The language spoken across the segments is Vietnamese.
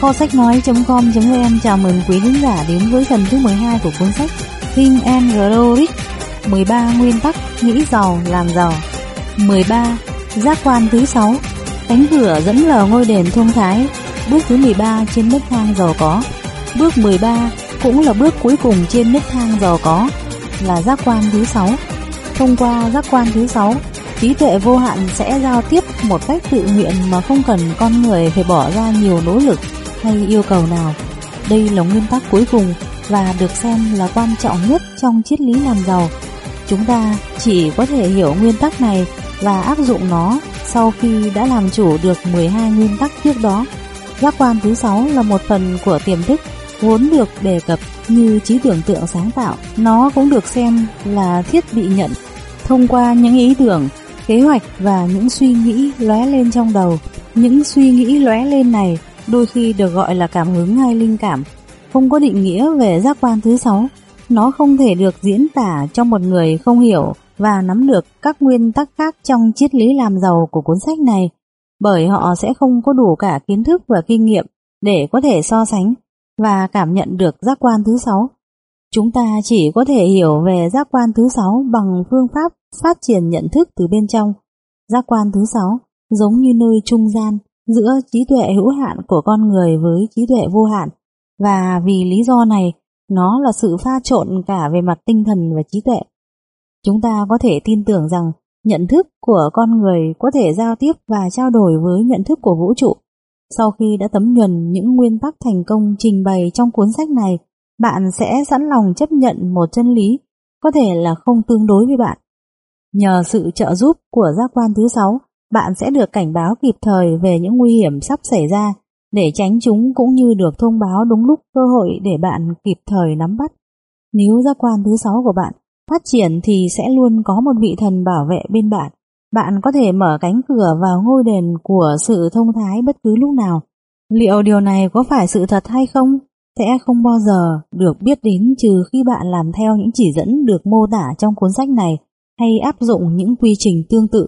Kho sách nói.com.vn chào mừng quý khán giả đến với phần thứ 12 của cuốn sách Think and Grow Rich 13 nguyên tắc, nghĩ giàu, làm giàu. 13. Giác quan thứ 6 Cánh cửa dẫn lờ ngôi đền thông thái, Bước thứ 13 trên nấc thang giàu có. Bước 13 cũng là bước cuối cùng trên nấc thang giàu có, Là giác quan thứ 6 Thông qua giác quan thứ 6 trí tuệ vô hạn sẽ giao tiếp một cách tự nguyện mà không cần con người phải bỏ ra nhiều nỗ lực hay yêu cầu nào. Đây là nguyên tắc cuối cùng và được xem là quan trọng nhất trong triết lý làm giàu. Chúng ta chỉ có thể hiểu nguyên tắc này và áp dụng nó sau khi đã làm chủ được 12 nguyên tắc trước đó. Giác quan thứ 6 là một phần của tiềm thức vốn được đề cập như trí tưởng tượng sáng tạo. Nó cũng được xem là thiết bị nhận thông qua những ý tưởng, kế hoạch và những suy nghĩ lóe lên trong đầu. Những suy nghĩ lóe lên này đôi khi được gọi là cảm hứng hay linh cảm, không có định nghĩa về giác quan thứ sáu. Nó không thể được diễn tả cho một người không hiểu và nắm được các nguyên tắc khác trong triết lý làm giàu của cuốn sách này, bởi họ sẽ không có đủ cả kiến thức và kinh nghiệm để có thể so sánh và cảm nhận được giác quan thứ sáu. Chúng ta chỉ có thể hiểu về giác quan thứ sáu bằng phương pháp phát triển nhận thức từ bên trong. Giác quan thứ sáu giống như nơi trung gian giữa trí tuệ hữu hạn của con người với trí tuệ vô hạn và vì lý do này nó là sự pha trộn cả về mặt tinh thần và trí tuệ. Chúng ta có thể tin tưởng rằng nhận thức của con người có thể giao tiếp và trao đổi với nhận thức của vũ trụ. Sau khi đã tấm nhuần những nguyên tắc thành công trình bày trong cuốn sách này, bạn sẽ sẵn lòng chấp nhận một chân lý có thể là không tương đối với bạn. Nhờ sự trợ giúp của giác quan thứ sáu, bạn sẽ được cảnh báo kịp thời về những nguy hiểm sắp xảy ra, để tránh chúng cũng như được thông báo đúng lúc cơ hội để bạn kịp thời nắm bắt. Nếu giác quan thứ sáu của bạn phát triển thì sẽ luôn có một vị thần bảo vệ bên bạn. Bạn có thể mở cánh cửa vào ngôi đền của sự thông thái bất cứ lúc nào. Liệu điều này có phải sự thật hay không? Sẽ không bao giờ được biết đến trừ khi bạn làm theo những chỉ dẫn được mô tả trong cuốn sách này hay áp dụng những quy trình tương tự.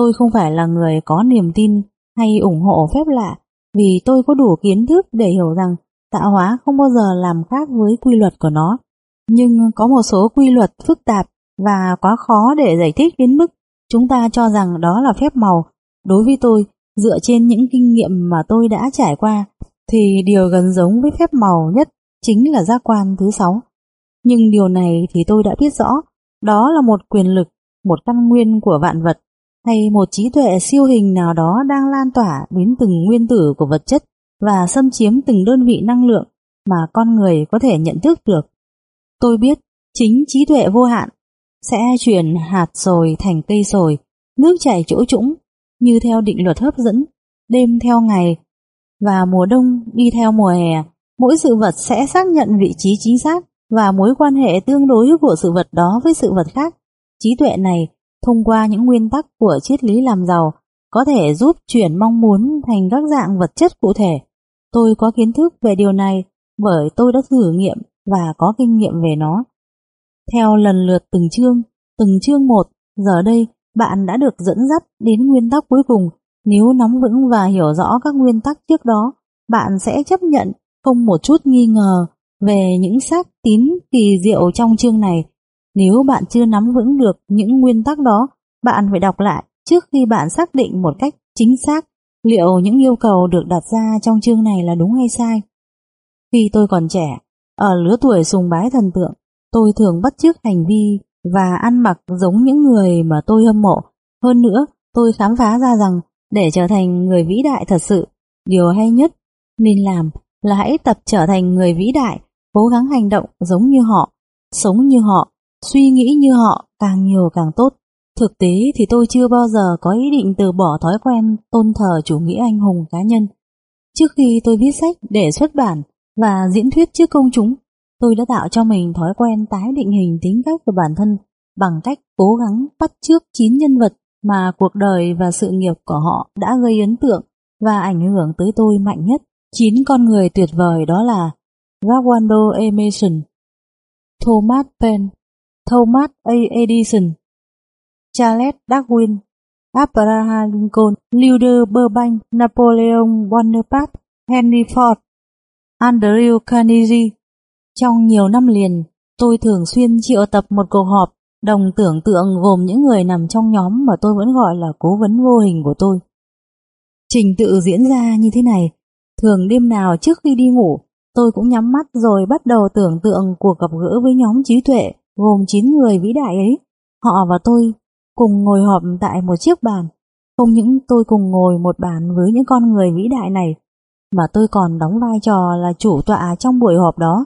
Tôi không phải là người có niềm tin hay ủng hộ phép lạ vì tôi có đủ kiến thức để hiểu rằng tạo hóa không bao giờ làm khác với quy luật của nó. Nhưng có một số quy luật phức tạp và quá khó để giải thích đến mức chúng ta cho rằng đó là phép màu. Đối với tôi, dựa trên những kinh nghiệm mà tôi đã trải qua, thì điều gần giống với phép màu nhất chính là giác quan thứ sáu. Nhưng điều này thì tôi đã biết rõ đó là một quyền lực, một căn nguyên của vạn vật, hay một trí tuệ siêu hình nào đó đang lan tỏa đến từng nguyên tử của vật chất và xâm chiếm từng đơn vị năng lượng mà con người có thể nhận thức được. Tôi biết chính trí tuệ vô hạn sẽ chuyển hạt sồi thành cây sồi, nước chảy chỗ trũng, như theo định luật hấp dẫn, đêm theo ngày, và mùa đông đi theo mùa hè. Mỗi sự vật sẽ xác nhận vị trí chính xác và mối quan hệ tương đối của sự vật đó với sự vật khác. Trí tuệ này, thông qua những nguyên tắc của triết lý làm giàu, có thể giúp chuyển mong muốn thành các dạng vật chất cụ thể. Tôi có kiến thức về điều này bởi tôi đã thử nghiệm và có kinh nghiệm về nó. Theo lần lượt từng chương, từng chương một, giờ đây bạn đã được dẫn dắt đến nguyên tắc cuối cùng. Nếu nắm vững và hiểu rõ các nguyên tắc trước đó, bạn sẽ chấp nhận không một chút nghi ngờ về những xác tín kỳ diệu trong chương này. Nếu bạn chưa nắm vững được những nguyên tắc đó, bạn phải đọc lại trước khi bạn xác định một cách chính xác liệu những yêu cầu được đặt ra trong chương này là đúng hay sai. Khi tôi còn trẻ, ở lứa tuổi sùng bái thần tượng, tôi thường bắt chước hành vi và ăn mặc giống những người mà tôi hâm mộ. Hơn nữa, tôi khám phá ra rằng để trở thành người vĩ đại thật sự, điều hay nhất nên làm là hãy tập trở thành người vĩ đại cố gắng hành động giống như họ, sống như họ, suy nghĩ như họ càng nhiều càng tốt. Thực tế thì tôi chưa bao giờ có ý định từ bỏ thói quen tôn thờ chủ nghĩa anh hùng cá nhân. Trước khi tôi viết sách để xuất bản và diễn thuyết trước công chúng, tôi đã tạo cho mình thói quen tái định hình tính cách của bản thân bằng cách cố gắng bắt chước chín nhân vật mà cuộc đời và sự nghiệp của họ đã gây ấn tượng và ảnh hưởng tới tôi mạnh nhất. Chín con người tuyệt vời đó là Rwando Emerson, Thomas Paine, Thomas A. Edison, Charles Darwin, Abraham Lincoln, Luther Burbank, Napoleon Bonaparte, Henry Ford, Andrew Carnegie. Trong nhiều năm liền, tôi thường xuyên triệu tập một cuộc họp đồng tưởng tượng gồm những người nằm trong nhóm mà tôi vẫn gọi là cố vấn vô hình của tôi. Trình tự diễn ra như thế này, thường đêm nào trước khi đi ngủ, tôi cũng nhắm mắt rồi bắt đầu tưởng tượng cuộc gặp gỡ với nhóm trí tuệ gồm 9 người vĩ đại ấy. Họ và tôi cùng ngồi họp tại một chiếc bàn. Không những tôi cùng ngồi một bàn với những con người vĩ đại này, mà tôi còn đóng vai trò là chủ tọa trong buổi họp đó.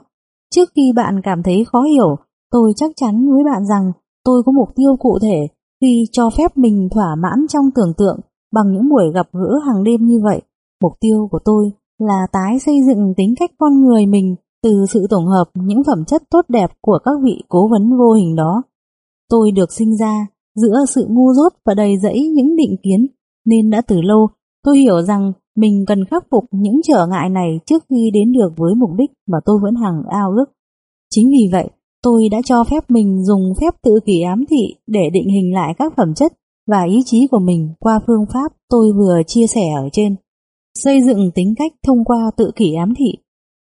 Trước khi bạn cảm thấy khó hiểu, tôi chắc chắn với bạn rằng tôi có mục tiêu cụ thể khi cho phép mình thỏa mãn trong tưởng tượng bằng những buổi gặp gỡ hàng đêm như vậy. Mục tiêu của tôi là tái xây dựng tính cách con người mình từ sự tổng hợp những phẩm chất tốt đẹp của các vị cố vấn vô hình đó. Tôi được sinh ra giữa sự ngu dốt và đầy rẫy những định kiến, nên đã từ lâu tôi hiểu rằng mình cần khắc phục những trở ngại này trước khi đến được với mục đích mà tôi vẫn hằng ao ước. Chính vì vậy, tôi đã cho phép mình dùng phép tự kỷ ám thị để định hình lại các phẩm chất và ý chí của mình qua phương pháp tôi vừa chia sẻ ở trên. Xây dựng tính cách thông qua tự kỷ ám thị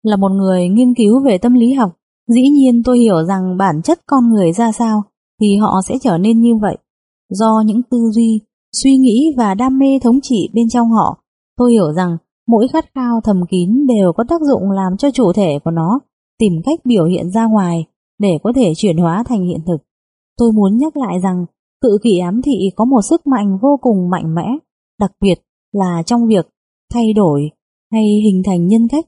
là một người nghiên cứu về tâm lý học. Dĩ nhiên tôi hiểu rằng bản chất con người ra sao thì họ sẽ trở nên như vậy. Do những tư duy, suy nghĩ và đam mê thống trị bên trong họ, tôi hiểu rằng mỗi khát khao thầm kín đều có tác dụng làm cho chủ thể của nó tìm cách biểu hiện ra ngoài để có thể chuyển hóa thành hiện thực. Tôi muốn nhắc lại rằng tự kỷ ám thị có một sức mạnh vô cùng mạnh mẽ, đặc biệt là trong việc thay đổi hay hình thành nhân cách.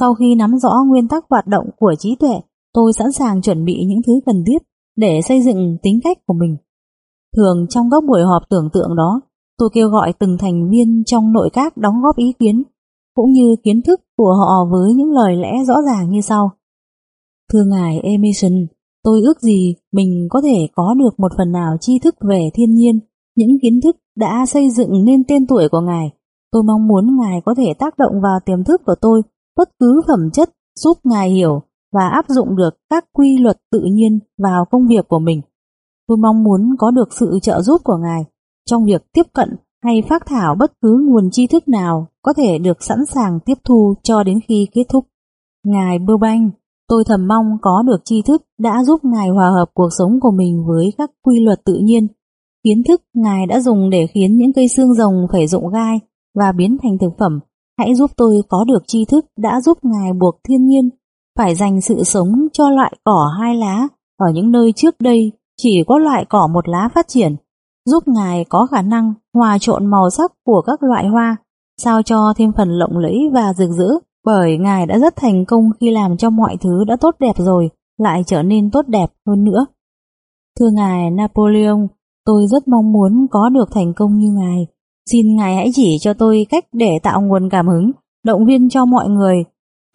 Sau khi nắm rõ nguyên tắc hoạt động của trí tuệ, tôi sẵn sàng chuẩn bị những thứ cần thiết để xây dựng tính cách của mình. Thường trong các buổi họp tưởng tượng đó, tôi kêu gọi từng thành viên trong nội các đóng góp ý kiến, cũng như kiến thức của họ với những lời lẽ rõ ràng như sau. Thưa ngài Emerson, tôi ước gì mình có thể có được một phần nào tri thức về thiên nhiên, những kiến thức đã xây dựng nên tên tuổi của ngài. Tôi mong muốn ngài có thể tác động vào tiềm thức của tôi bất cứ phẩm chất giúp ngài hiểu và áp dụng được các quy luật tự nhiên vào công việc của mình. Tôi mong muốn có được sự trợ giúp của ngài trong việc tiếp cận hay phát thảo bất cứ nguồn tri thức nào có thể được sẵn sàng tiếp thu cho đến khi kết thúc. Ngài Burbank Tôi thầm mong có được tri thức đã giúp Ngài hòa hợp cuộc sống của mình với các quy luật tự nhiên. Kiến thức Ngài đã dùng để khiến những cây xương rồng phải rụng gai và biến thành thực phẩm. Hãy giúp tôi có được tri thức đã giúp Ngài buộc thiên nhiên phải dành sự sống cho loại cỏ hai lá ở những nơi trước đây chỉ có loại cỏ một lá phát triển, giúp Ngài có khả năng hòa trộn màu sắc của các loại hoa, sao cho thêm phần lộng lẫy và rực rỡ bởi Ngài đã rất thành công khi làm cho mọi thứ đã tốt đẹp rồi, lại trở nên tốt đẹp hơn nữa. Thưa Ngài Napoleon, tôi rất mong muốn có được thành công như Ngài. Xin Ngài hãy chỉ cho tôi cách để tạo nguồn cảm hứng, động viên cho mọi người.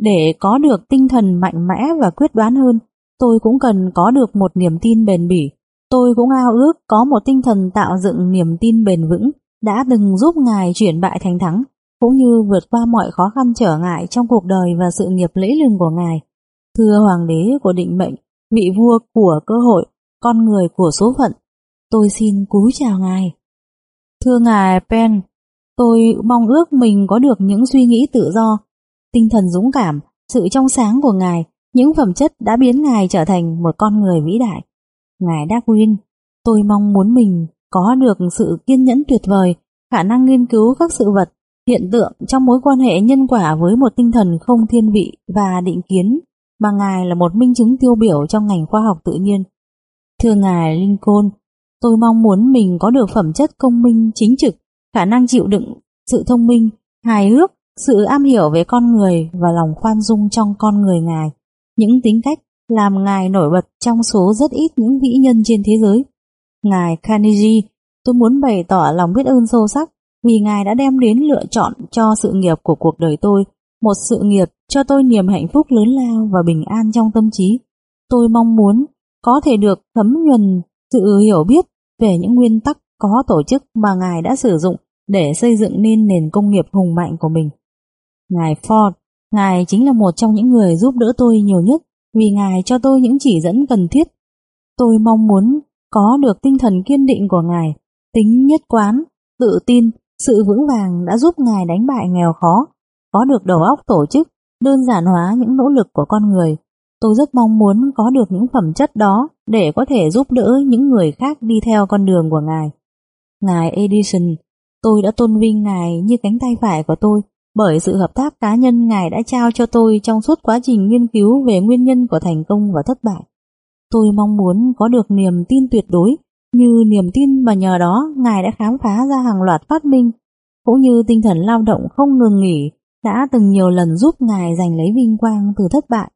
Để có được tinh thần mạnh mẽ và quyết đoán hơn, tôi cũng cần có được một niềm tin bền bỉ. Tôi cũng ao ước có một tinh thần tạo dựng niềm tin bền vững đã từng giúp Ngài chuyển bại thành thắng cũng như vượt qua mọi khó khăn trở ngại trong cuộc đời và sự nghiệp lễ lừng của Ngài. Thưa Hoàng đế của định mệnh, vị vua của cơ hội, con người của số phận, tôi xin cúi chào Ngài. Thưa Ngài Pen, tôi mong ước mình có được những suy nghĩ tự do, tinh thần dũng cảm, sự trong sáng của Ngài, những phẩm chất đã biến Ngài trở thành một con người vĩ đại. Ngài Darwin, tôi mong muốn mình có được sự kiên nhẫn tuyệt vời, khả năng nghiên cứu các sự vật hiện tượng trong mối quan hệ nhân quả với một tinh thần không thiên vị và định kiến mà Ngài là một minh chứng tiêu biểu trong ngành khoa học tự nhiên. Thưa Ngài Lincoln, tôi mong muốn mình có được phẩm chất công minh chính trực, khả năng chịu đựng, sự thông minh, hài hước, sự am hiểu về con người và lòng khoan dung trong con người Ngài. Những tính cách làm Ngài nổi bật trong số rất ít những vĩ nhân trên thế giới. Ngài Carnegie, tôi muốn bày tỏ lòng biết ơn sâu sắc vì Ngài đã đem đến lựa chọn cho sự nghiệp của cuộc đời tôi, một sự nghiệp cho tôi niềm hạnh phúc lớn lao và bình an trong tâm trí. Tôi mong muốn có thể được thấm nhuần sự hiểu biết về những nguyên tắc có tổ chức mà Ngài đã sử dụng để xây dựng nên nền công nghiệp hùng mạnh của mình. Ngài Ford, Ngài chính là một trong những người giúp đỡ tôi nhiều nhất vì Ngài cho tôi những chỉ dẫn cần thiết. Tôi mong muốn có được tinh thần kiên định của Ngài, tính nhất quán, tự tin sự vững vàng đã giúp Ngài đánh bại nghèo khó, có được đầu óc tổ chức, đơn giản hóa những nỗ lực của con người. Tôi rất mong muốn có được những phẩm chất đó để có thể giúp đỡ những người khác đi theo con đường của Ngài. Ngài Edison, tôi đã tôn vinh Ngài như cánh tay phải của tôi bởi sự hợp tác cá nhân Ngài đã trao cho tôi trong suốt quá trình nghiên cứu về nguyên nhân của thành công và thất bại. Tôi mong muốn có được niềm tin tuyệt đối như niềm tin mà nhờ đó Ngài đã khám phá ra hàng loạt phát minh cũng như tinh thần lao động không ngừng nghỉ đã từng nhiều lần giúp Ngài giành lấy vinh quang từ thất bại.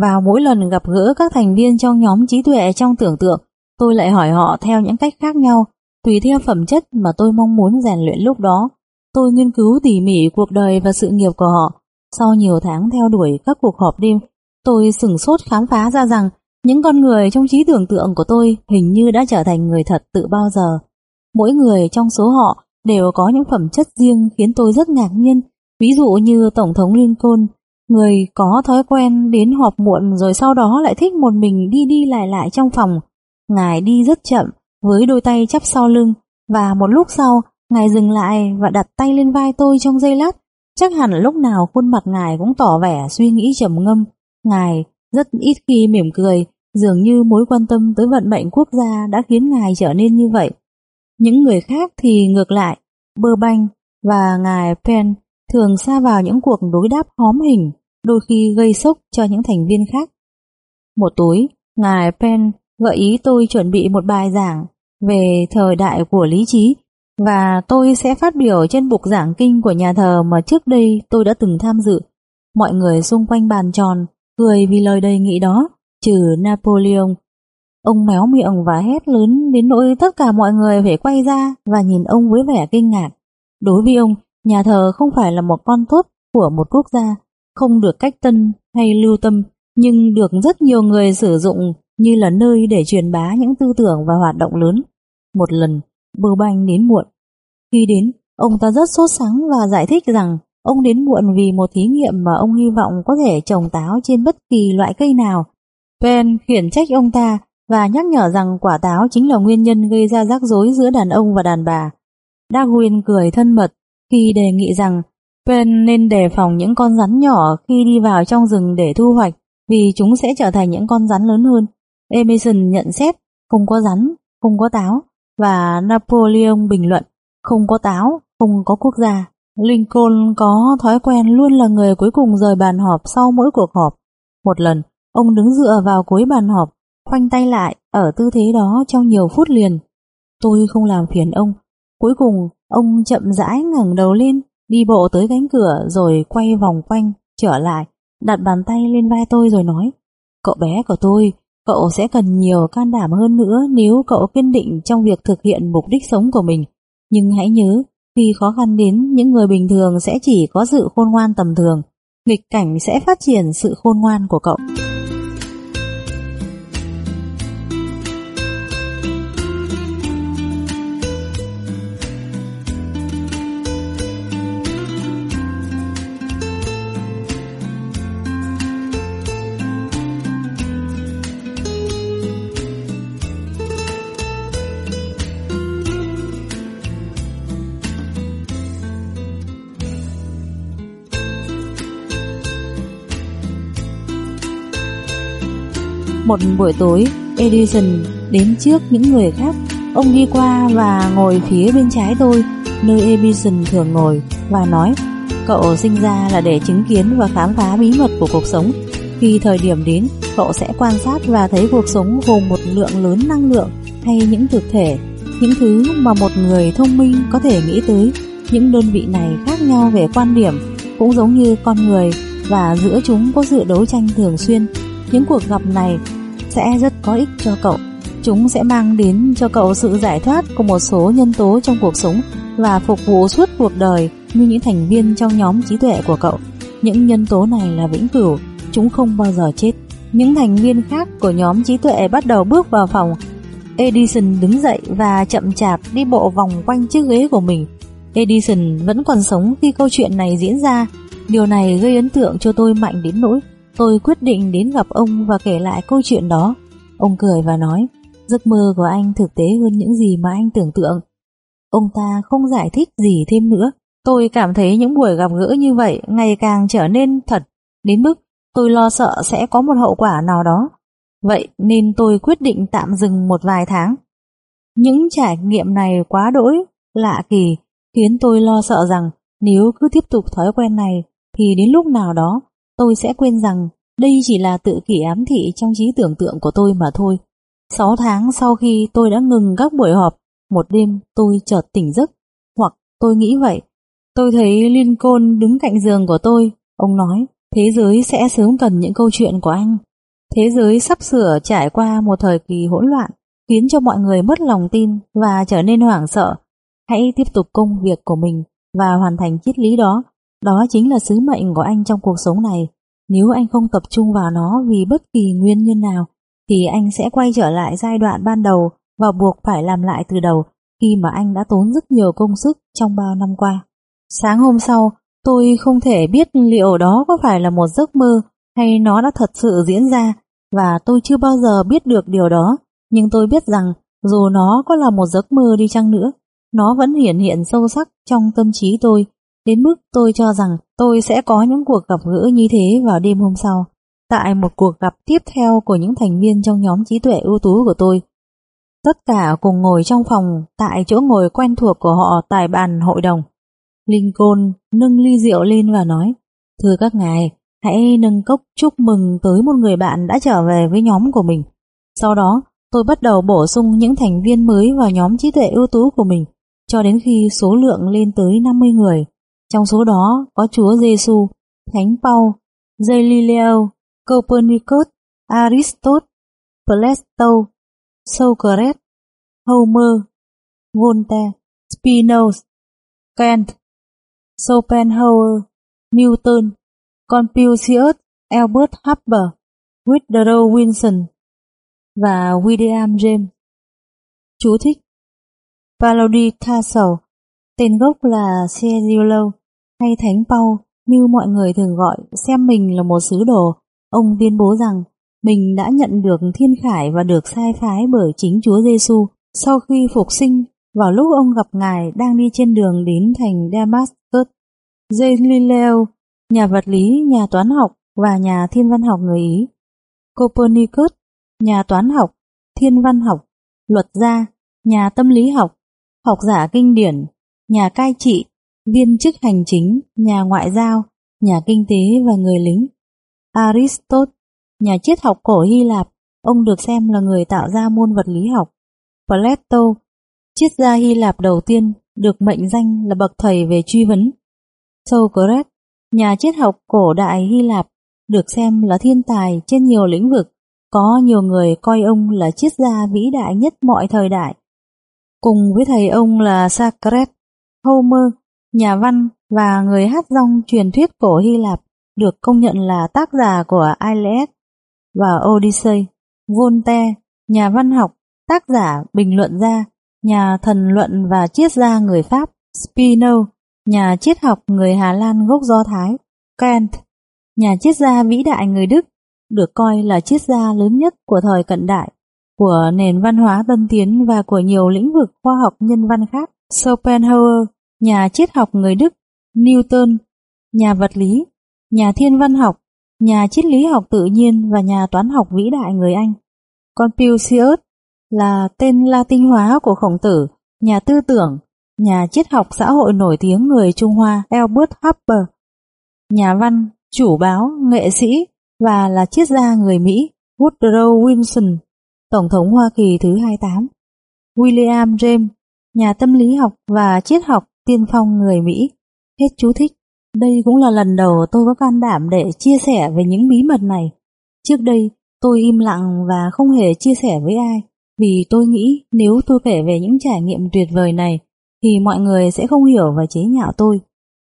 Vào mỗi lần gặp gỡ các thành viên trong nhóm trí tuệ trong tưởng tượng, tôi lại hỏi họ theo những cách khác nhau, tùy theo phẩm chất mà tôi mong muốn rèn luyện lúc đó. Tôi nghiên cứu tỉ mỉ cuộc đời và sự nghiệp của họ. Sau nhiều tháng theo đuổi các cuộc họp đêm, tôi sửng sốt khám phá ra rằng những con người trong trí tưởng tượng của tôi hình như đã trở thành người thật tự bao giờ. Mỗi người trong số họ đều có những phẩm chất riêng khiến tôi rất ngạc nhiên. Ví dụ như Tổng thống Lincoln, người có thói quen đến họp muộn rồi sau đó lại thích một mình đi đi lại lại trong phòng. Ngài đi rất chậm, với đôi tay chắp sau lưng, và một lúc sau, Ngài dừng lại và đặt tay lên vai tôi trong giây lát. Chắc hẳn lúc nào khuôn mặt Ngài cũng tỏ vẻ suy nghĩ trầm ngâm. Ngài rất ít khi mỉm cười, dường như mối quan tâm tới vận mệnh quốc gia đã khiến Ngài trở nên như vậy. Những người khác thì ngược lại, Bơ Banh và ngài Penn thường xa vào những cuộc đối đáp hóm hình, đôi khi gây sốc cho những thành viên khác. Một tối, ngài Penn gợi ý tôi chuẩn bị một bài giảng về thời đại của lý trí và tôi sẽ phát biểu trên bục giảng kinh của nhà thờ mà trước đây tôi đã từng tham dự. Mọi người xung quanh bàn tròn cười vì lời đề nghị đó, trừ Napoleon Ông méo miệng và hét lớn đến nỗi tất cả mọi người phải quay ra và nhìn ông với vẻ kinh ngạc. Đối với ông, nhà thờ không phải là một con tốt của một quốc gia, không được cách tân hay lưu tâm, nhưng được rất nhiều người sử dụng như là nơi để truyền bá những tư tưởng và hoạt động lớn. Một lần, bơ banh đến muộn. Khi đến, ông ta rất sốt sắng và giải thích rằng ông đến muộn vì một thí nghiệm mà ông hy vọng có thể trồng táo trên bất kỳ loại cây nào. Ben khiển trách ông ta và nhắc nhở rằng quả táo chính là nguyên nhân gây ra rắc rối giữa đàn ông và đàn bà. Darwin cười thân mật khi đề nghị rằng bên nên đề phòng những con rắn nhỏ khi đi vào trong rừng để thu hoạch vì chúng sẽ trở thành những con rắn lớn hơn. Emerson nhận xét không có rắn, không có táo và Napoleon bình luận không có táo, không có quốc gia. Lincoln có thói quen luôn là người cuối cùng rời bàn họp sau mỗi cuộc họp. Một lần, ông đứng dựa vào cuối bàn họp khoanh tay lại ở tư thế đó trong nhiều phút liền. Tôi không làm phiền ông. Cuối cùng, ông chậm rãi ngẩng đầu lên, đi bộ tới cánh cửa rồi quay vòng quanh, trở lại, đặt bàn tay lên vai tôi rồi nói Cậu bé của tôi, cậu sẽ cần nhiều can đảm hơn nữa nếu cậu kiên định trong việc thực hiện mục đích sống của mình. Nhưng hãy nhớ, khi khó khăn đến, những người bình thường sẽ chỉ có sự khôn ngoan tầm thường. Nghịch cảnh sẽ phát triển sự khôn ngoan của cậu. Một buổi tối, Edison đến trước những người khác. Ông đi qua và ngồi phía bên trái tôi, nơi Edison thường ngồi, và nói Cậu sinh ra là để chứng kiến và khám phá bí mật của cuộc sống. Khi thời điểm đến, cậu sẽ quan sát và thấy cuộc sống gồm một lượng lớn năng lượng hay những thực thể, những thứ mà một người thông minh có thể nghĩ tới. Những đơn vị này khác nhau về quan điểm, cũng giống như con người và giữa chúng có sự đấu tranh thường xuyên. Những cuộc gặp này sẽ rất có ích cho cậu. Chúng sẽ mang đến cho cậu sự giải thoát của một số nhân tố trong cuộc sống và phục vụ suốt cuộc đời như những thành viên trong nhóm trí tuệ của cậu. Những nhân tố này là vĩnh cửu, chúng không bao giờ chết. Những thành viên khác của nhóm trí tuệ bắt đầu bước vào phòng. Edison đứng dậy và chậm chạp đi bộ vòng quanh chiếc ghế của mình. Edison vẫn còn sống khi câu chuyện này diễn ra. Điều này gây ấn tượng cho tôi mạnh đến nỗi Tôi quyết định đến gặp ông và kể lại câu chuyện đó. Ông cười và nói, giấc mơ của anh thực tế hơn những gì mà anh tưởng tượng. Ông ta không giải thích gì thêm nữa, Tôi cảm thấy những buổi gặp gỡ như vậy ngày càng trở nên thật, đến mức tôi lo sợ sẽ có một hậu quả nào đó. Vậy nên tôi quyết định tạm dừng một vài tháng. Những trải nghiệm này quá đỗi, lạ kỳ, khiến tôi lo sợ rằng nếu cứ tiếp tục thói quen này thì đến lúc nào đó tôi sẽ quên rằng đây chỉ là tự kỷ ám thị trong trí tưởng tượng của tôi mà thôi. Sáu tháng sau khi tôi đã ngừng các buổi họp, một đêm tôi chợt tỉnh giấc, hoặc tôi nghĩ vậy. Tôi thấy Lincoln đứng cạnh giường của tôi, ông nói thế giới sẽ sớm cần những câu chuyện của anh. Thế giới sắp sửa trải qua một thời kỳ hỗn loạn, khiến cho mọi người mất lòng tin và trở nên hoảng sợ. Hãy tiếp tục công việc của mình và hoàn thành triết lý đó. Đó chính là sứ mệnh của anh trong cuộc sống này. Nếu anh không tập trung vào nó vì bất kỳ nguyên nhân nào, thì anh sẽ quay trở lại giai đoạn ban đầu và buộc phải làm lại từ đầu khi mà anh đã tốn rất nhiều công sức trong bao năm qua. Sáng hôm sau, tôi không thể biết liệu đó có phải là một giấc mơ hay nó đã thật sự diễn ra và tôi chưa bao giờ biết được điều đó, nhưng tôi biết rằng dù nó có là một giấc mơ đi chăng nữa, nó vẫn hiển hiện sâu sắc trong tâm trí tôi, đến mức tôi cho rằng tôi sẽ có những cuộc gặp gỡ như thế vào đêm hôm sau, tại một cuộc gặp tiếp theo của những thành viên trong nhóm trí tuệ ưu tú của tôi. Tất cả cùng ngồi trong phòng tại chỗ ngồi quen thuộc của họ tại bàn hội đồng. Lincoln nâng ly rượu lên và nói, Thưa các ngài, hãy nâng cốc chúc mừng tới một người bạn đã trở về với nhóm của mình. Sau đó, tôi bắt đầu bổ sung những thành viên mới vào nhóm trí tuệ ưu tú của mình cho đến khi số lượng lên tới 50 người. Trong số đó có Chúa Giêsu, Thánh Paul, Galileo, Copernicus, Aristotle, Plato, Socrates, Homer, Voltaire, Spinoza, Kant, Schopenhauer, Newton, Confucius, Albert Hubble, Woodrow Wilson và William James. Chú thích Valody Castle, tên gốc là Cedillo hay Thánh Paul như mọi người thường gọi xem mình là một sứ đồ. Ông tuyên bố rằng mình đã nhận được thiên khải và được sai phái bởi chính Chúa Giêsu sau khi phục sinh vào lúc ông gặp Ngài đang đi trên đường đến thành Damascus. Galileo, nhà vật lý, nhà toán học và nhà thiên văn học người Ý. Copernicus, nhà toán học, thiên văn học, luật gia, nhà tâm lý học, học giả kinh điển, nhà cai trị, viên chức hành chính, nhà ngoại giao, nhà kinh tế và người lính. Aristotle, nhà triết học cổ Hy Lạp, ông được xem là người tạo ra môn vật lý học. Plato, triết gia Hy Lạp đầu tiên, được mệnh danh là bậc thầy về truy vấn. Socrates, nhà triết học cổ đại Hy Lạp, được xem là thiên tài trên nhiều lĩnh vực, có nhiều người coi ông là triết gia vĩ đại nhất mọi thời đại. Cùng với thầy ông là Socrates, Homer, nhà văn và người hát rong truyền thuyết cổ Hy Lạp được công nhận là tác giả của Iliad và Odyssey. Voltaire, nhà văn học, tác giả, bình luận gia, nhà thần luận và triết gia người Pháp. Spinoza, nhà triết học người Hà Lan gốc Do Thái. Kant, nhà triết gia vĩ đại người Đức, được coi là triết gia lớn nhất của thời cận đại, của nền văn hóa tân tiến và của nhiều lĩnh vực khoa học nhân văn khác. Schopenhauer, nhà triết học người Đức, Newton, nhà vật lý, nhà thiên văn học, nhà triết lý học tự nhiên và nhà toán học vĩ đại người Anh. Confucius là tên Latin hóa của khổng tử, nhà tư tưởng, nhà triết học xã hội nổi tiếng người Trung Hoa Albert Hopper, nhà văn, chủ báo, nghệ sĩ và là triết gia người Mỹ Woodrow Wilson, Tổng thống Hoa Kỳ thứ 28. William James, nhà tâm lý học và triết học tiên phong người Mỹ. Hết chú thích. Đây cũng là lần đầu tôi có can đảm để chia sẻ về những bí mật này. Trước đây, tôi im lặng và không hề chia sẻ với ai, vì tôi nghĩ nếu tôi kể về những trải nghiệm tuyệt vời này, thì mọi người sẽ không hiểu và chế nhạo tôi.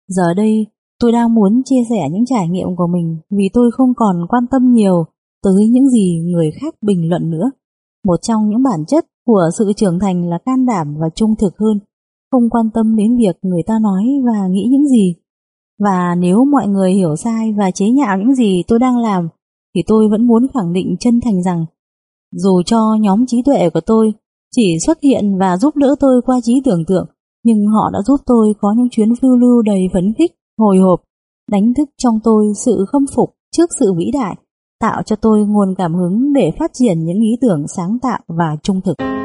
Giờ đây, tôi đang muốn chia sẻ những trải nghiệm của mình vì tôi không còn quan tâm nhiều tới những gì người khác bình luận nữa. Một trong những bản chất của sự trưởng thành là can đảm và trung thực hơn không quan tâm đến việc người ta nói và nghĩ những gì. Và nếu mọi người hiểu sai và chế nhạo những gì tôi đang làm, thì tôi vẫn muốn khẳng định chân thành rằng, dù cho nhóm trí tuệ của tôi chỉ xuất hiện và giúp đỡ tôi qua trí tưởng tượng, nhưng họ đã giúp tôi có những chuyến phiêu lưu đầy phấn khích, hồi hộp, đánh thức trong tôi sự khâm phục trước sự vĩ đại, tạo cho tôi nguồn cảm hứng để phát triển những ý tưởng sáng tạo và trung thực.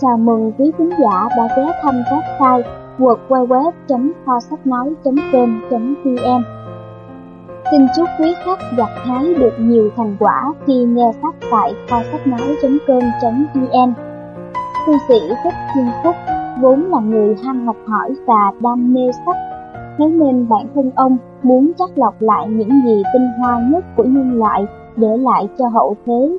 Chào mừng quý khán giả đã ghé thăm website www.phosachnói.com.vn Xin chúc quý khách gặt hái được nhiều thành quả khi nghe sách tại phosachnói.com.vn Thư sĩ Thích Thiên Phúc, vốn là người ham học hỏi và đam mê sách, Thế nên bản thân ông muốn chắc lọc lại những gì tinh hoa nhất của nhân loại để lại cho hậu thế.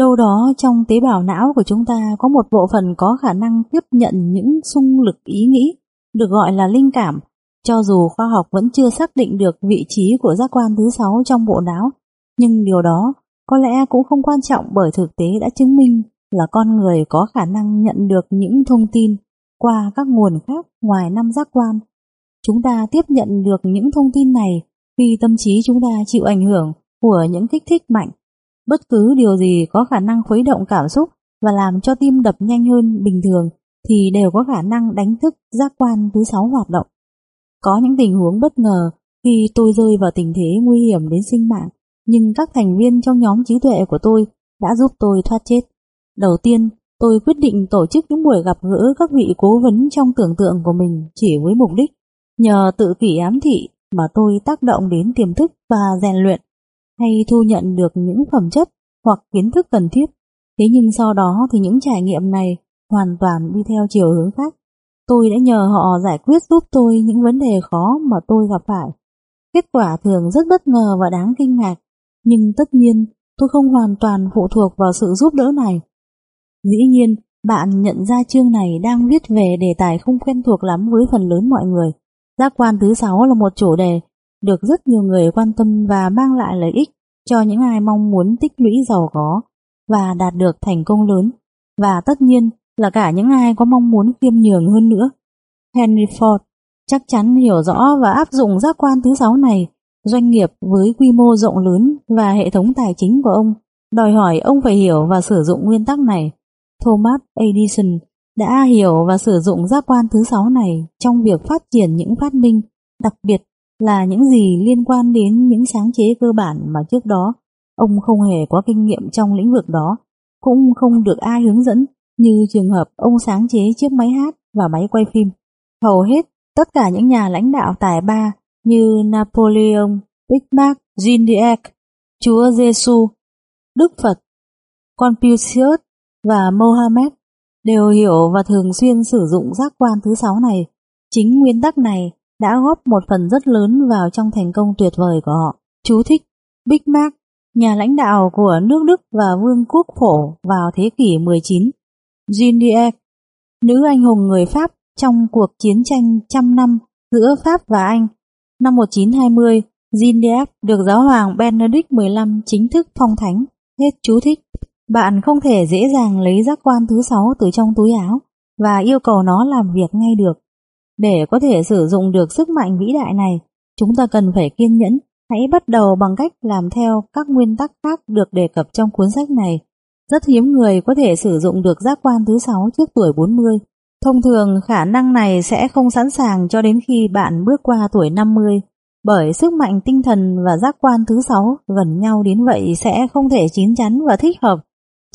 Đâu đó trong tế bào não của chúng ta có một bộ phận có khả năng tiếp nhận những xung lực ý nghĩ, được gọi là linh cảm, cho dù khoa học vẫn chưa xác định được vị trí của giác quan thứ sáu trong bộ não, nhưng điều đó có lẽ cũng không quan trọng bởi thực tế đã chứng minh là con người có khả năng nhận được những thông tin qua các nguồn khác ngoài năm giác quan. Chúng ta tiếp nhận được những thông tin này khi tâm trí chúng ta chịu ảnh hưởng của những kích thích mạnh. Bất cứ điều gì có khả năng khuấy động cảm xúc và làm cho tim đập nhanh hơn bình thường thì đều có khả năng đánh thức giác quan thứ sáu hoạt động. Có những tình huống bất ngờ khi tôi rơi vào tình thế nguy hiểm đến sinh mạng, nhưng các thành viên trong nhóm trí tuệ của tôi đã giúp tôi thoát chết. Đầu tiên, tôi quyết định tổ chức những buổi gặp gỡ các vị cố vấn trong tưởng tượng của mình chỉ với mục đích nhờ tự kỷ ám thị mà tôi tác động đến tiềm thức và rèn luyện hay thu nhận được những phẩm chất hoặc kiến thức cần thiết. Thế nhưng sau đó thì những trải nghiệm này hoàn toàn đi theo chiều hướng khác. Tôi đã nhờ họ giải quyết giúp tôi những vấn đề khó mà tôi gặp phải. Kết quả thường rất bất ngờ và đáng kinh ngạc, nhưng tất nhiên tôi không hoàn toàn phụ thuộc vào sự giúp đỡ này. Dĩ nhiên, bạn nhận ra chương này đang viết về đề tài không quen thuộc lắm với phần lớn mọi người. Giác quan thứ sáu là một chủ đề được rất nhiều người quan tâm và mang lại lợi ích cho những ai mong muốn tích lũy giàu có và đạt được thành công lớn, và tất nhiên là cả những ai có mong muốn khiêm nhường hơn nữa. Henry Ford chắc chắn hiểu rõ và áp dụng giác quan thứ sáu này, doanh nghiệp với quy mô rộng lớn và hệ thống tài chính của ông đòi hỏi ông phải hiểu và sử dụng nguyên tắc này. Thomas Edison đã hiểu và sử dụng giác quan thứ sáu này trong việc phát triển những phát minh, đặc biệt là những gì liên quan đến những sáng chế cơ bản mà trước đó ông không hề có kinh nghiệm trong lĩnh vực đó, cũng không được ai hướng dẫn như trường hợp ông sáng chế chiếc máy hát và máy quay phim. Hầu hết tất cả những nhà lãnh đạo tài ba như Napoleon, Bismarck, Jean d'Arc, Chúa Giêsu, Đức Phật, Confucius và Mohammed đều hiểu và thường xuyên sử dụng giác quan thứ sáu này. Chính nguyên tắc này đã góp một phần rất lớn vào trong thành công tuyệt vời của họ. Chú thích Big Mac, nhà lãnh đạo của nước Đức và Vương quốc phổ vào thế kỷ 19. Jean d'Arc, nữ anh hùng người Pháp trong cuộc chiến tranh trăm năm giữa Pháp và Anh. Năm 1920, Jean d'Arc được giáo hoàng Benedict XV chính thức phong thánh. Hết chú thích. Bạn không thể dễ dàng lấy giác quan thứ sáu từ trong túi áo và yêu cầu nó làm việc ngay được. Để có thể sử dụng được sức mạnh vĩ đại này, chúng ta cần phải kiên nhẫn. Hãy bắt đầu bằng cách làm theo các nguyên tắc khác được đề cập trong cuốn sách này. Rất hiếm người có thể sử dụng được giác quan thứ sáu trước tuổi 40. Thông thường khả năng này sẽ không sẵn sàng cho đến khi bạn bước qua tuổi 50, bởi sức mạnh tinh thần và giác quan thứ sáu gần nhau đến vậy sẽ không thể chín chắn và thích hợp,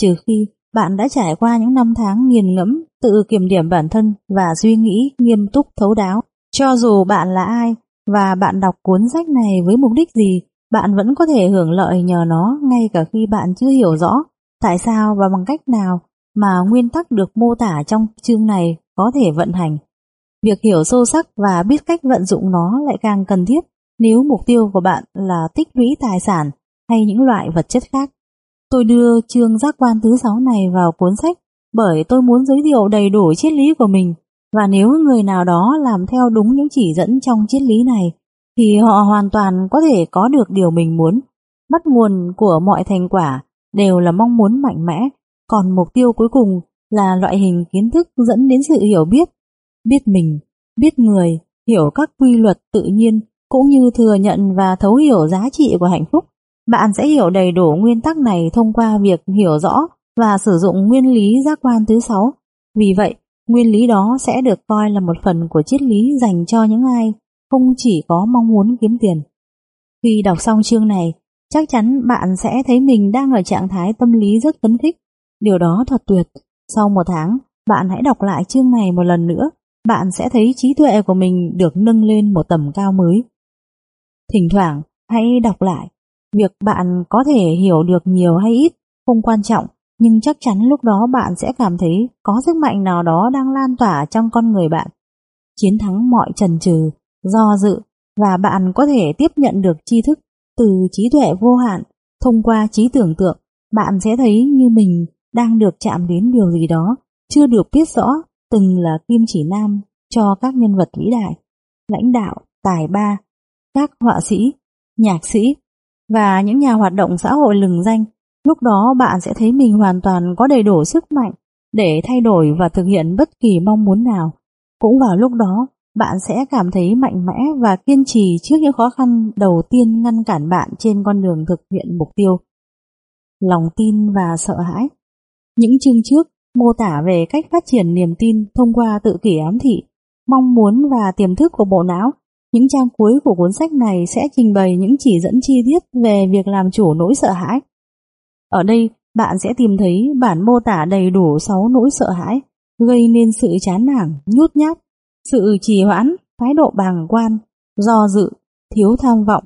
trừ khi bạn đã trải qua những năm tháng nghiền ngẫm, tự kiểm điểm bản thân và suy nghĩ nghiêm túc thấu đáo. Cho dù bạn là ai và bạn đọc cuốn sách này với mục đích gì, bạn vẫn có thể hưởng lợi nhờ nó ngay cả khi bạn chưa hiểu rõ tại sao và bằng cách nào mà nguyên tắc được mô tả trong chương này có thể vận hành. Việc hiểu sâu sắc và biết cách vận dụng nó lại càng cần thiết nếu mục tiêu của bạn là tích lũy tài sản hay những loại vật chất khác. Tôi đưa chương giác quan thứ sáu này vào cuốn sách bởi tôi muốn giới thiệu đầy đủ triết lý của mình và nếu người nào đó làm theo đúng những chỉ dẫn trong triết lý này thì họ hoàn toàn có thể có được điều mình muốn. Bắt nguồn của mọi thành quả đều là mong muốn mạnh mẽ, còn mục tiêu cuối cùng là loại hình kiến thức dẫn đến sự hiểu biết, biết mình, biết người, hiểu các quy luật tự nhiên cũng như thừa nhận và thấu hiểu giá trị của hạnh phúc. Bạn sẽ hiểu đầy đủ nguyên tắc này thông qua việc hiểu rõ và sử dụng nguyên lý giác quan thứ sáu. Vì vậy, nguyên lý đó sẽ được coi là một phần của triết lý dành cho những ai không chỉ có mong muốn kiếm tiền. Khi đọc xong chương này, chắc chắn bạn sẽ thấy mình đang ở trạng thái tâm lý rất phấn khích. Điều đó thật tuyệt. Sau một tháng, bạn hãy đọc lại chương này một lần nữa. Bạn sẽ thấy trí tuệ của mình được nâng lên một tầm cao mới. Thỉnh thoảng, hãy đọc lại Việc bạn có thể hiểu được nhiều hay ít không quan trọng, nhưng chắc chắn lúc đó bạn sẽ cảm thấy có sức mạnh nào đó đang lan tỏa trong con người bạn. Chiến thắng mọi trần trừ, do dự và bạn có thể tiếp nhận được tri thức từ trí tuệ vô hạn thông qua trí tưởng tượng bạn sẽ thấy như mình đang được chạm đến điều gì đó chưa được biết rõ từng là kim chỉ nam cho các nhân vật vĩ đại, lãnh đạo, tài ba, các họa sĩ, nhạc sĩ và những nhà hoạt động xã hội lừng danh. Lúc đó bạn sẽ thấy mình hoàn toàn có đầy đủ sức mạnh để thay đổi và thực hiện bất kỳ mong muốn nào. Cũng vào lúc đó, bạn sẽ cảm thấy mạnh mẽ và kiên trì trước những khó khăn đầu tiên ngăn cản bạn trên con đường thực hiện mục tiêu. Lòng tin và sợ hãi Những chương trước mô tả về cách phát triển niềm tin thông qua tự kỷ ám thị, mong muốn và tiềm thức của bộ não. Những trang cuối của cuốn sách này sẽ trình bày những chỉ dẫn chi tiết về việc làm chủ nỗi sợ hãi. Ở đây, bạn sẽ tìm thấy bản mô tả đầy đủ 6 nỗi sợ hãi, gây nên sự chán nản, nhút nhát, sự trì hoãn, thái độ bàng quan, do dự, thiếu tham vọng,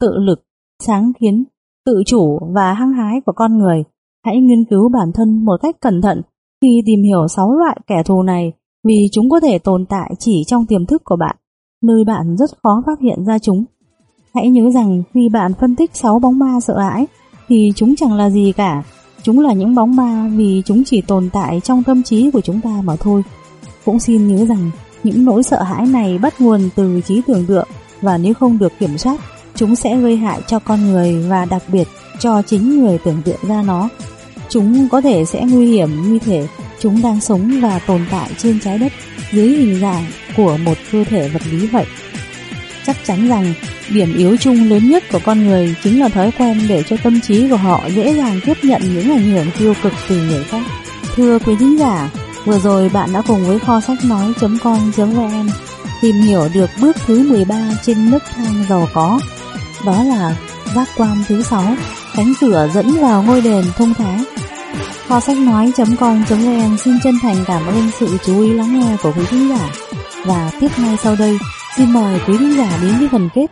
tự lực, sáng kiến, tự chủ và hăng hái của con người. Hãy nghiên cứu bản thân một cách cẩn thận khi tìm hiểu 6 loại kẻ thù này vì chúng có thể tồn tại chỉ trong tiềm thức của bạn, nơi bạn rất khó phát hiện ra chúng. Hãy nhớ rằng khi bạn phân tích 6 bóng ma sợ hãi thì chúng chẳng là gì cả. Chúng là những bóng ma vì chúng chỉ tồn tại trong tâm trí của chúng ta mà thôi. Cũng xin nhớ rằng những nỗi sợ hãi này bắt nguồn từ trí tưởng tượng và nếu không được kiểm soát, chúng sẽ gây hại cho con người và đặc biệt cho chính người tưởng tượng ra nó. Chúng có thể sẽ nguy hiểm như thể chúng đang sống và tồn tại trên trái đất dưới hình dạng của một cơ thể vật lý vậy. Chắc chắn rằng điểm yếu chung lớn nhất của con người chính là thói quen để cho tâm trí của họ dễ dàng tiếp nhận những ảnh hưởng tiêu cực từ người khác. Thưa quý thính giả, vừa rồi bạn đã cùng với kho sách nói.com.vn tìm hiểu được bước thứ 13 trên nấc thang giàu có. Đó là giác quan thứ 6, cánh cửa dẫn vào ngôi đền thông thái. Kho sách nói.com.vn xin chân thành cảm ơn sự chú ý lắng nghe của quý khán giả. Và tiếp ngay sau đây, xin mời quý khán giả đến với phần kết